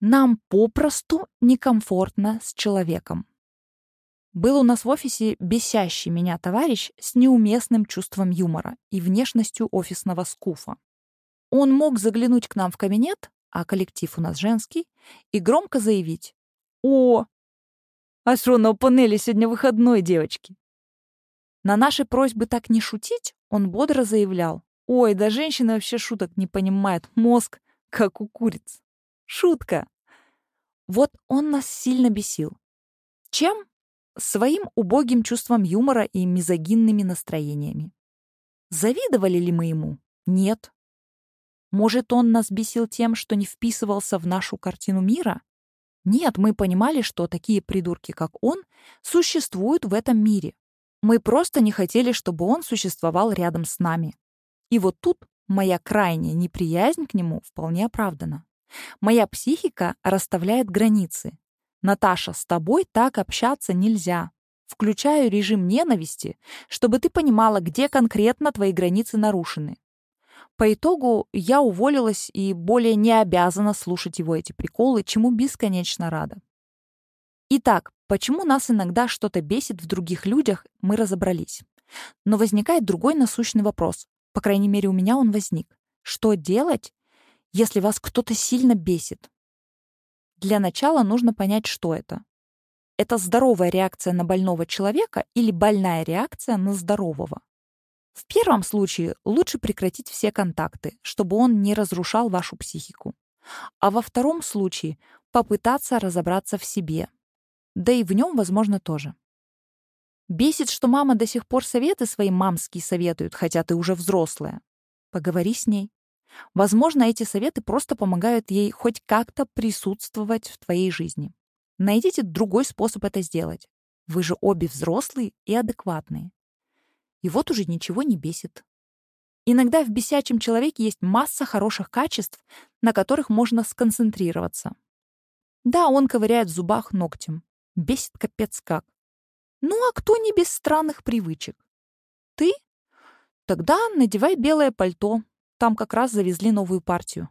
Нам попросту некомфортно с человеком. Был у нас в офисе бесящий меня товарищ с неуместным чувством юмора и внешностью офисного скуфа. Он мог заглянуть к нам в кабинет, а коллектив у нас женский, и громко заявить «О, а что, на панели сегодня выходной, девочки?» На наши просьбы так не шутить он бодро заявлял «Ой, да женщина вообще шуток не понимает, мозг как у куриц». Шутка. Вот он нас сильно бесил. Чем? Своим убогим чувством юмора и мизогинными настроениями. Завидовали ли мы ему? Нет. Может, он нас бесил тем, что не вписывался в нашу картину мира? Нет, мы понимали, что такие придурки, как он, существуют в этом мире. Мы просто не хотели, чтобы он существовал рядом с нами. И вот тут моя крайняя неприязнь к нему вполне оправдана. Моя психика расставляет границы. Наташа, с тобой так общаться нельзя. Включаю режим ненависти, чтобы ты понимала, где конкретно твои границы нарушены. По итогу я уволилась и более не обязана слушать его эти приколы, чему бесконечно рада. Итак, почему нас иногда что-то бесит в других людях, мы разобрались. Но возникает другой насущный вопрос. По крайней мере, у меня он возник. Что делать, если вас кто-то сильно бесит? Для начала нужно понять, что это. Это здоровая реакция на больного человека или больная реакция на здорового? В первом случае лучше прекратить все контакты, чтобы он не разрушал вашу психику. А во втором случае попытаться разобраться в себе. Да и в нем, возможно, тоже. Бесит, что мама до сих пор советы свои мамские советует, хотя ты уже взрослая. Поговори с ней. Возможно, эти советы просто помогают ей хоть как-то присутствовать в твоей жизни. Найдите другой способ это сделать. Вы же обе взрослые и адекватные. И вот уже ничего не бесит. Иногда в бесячем человеке есть масса хороших качеств, на которых можно сконцентрироваться. Да, он ковыряет в зубах ногтем. Бесит капец как. Ну а кто не без странных привычек? Ты? Тогда надевай белое пальто, там как раз завезли новую партию.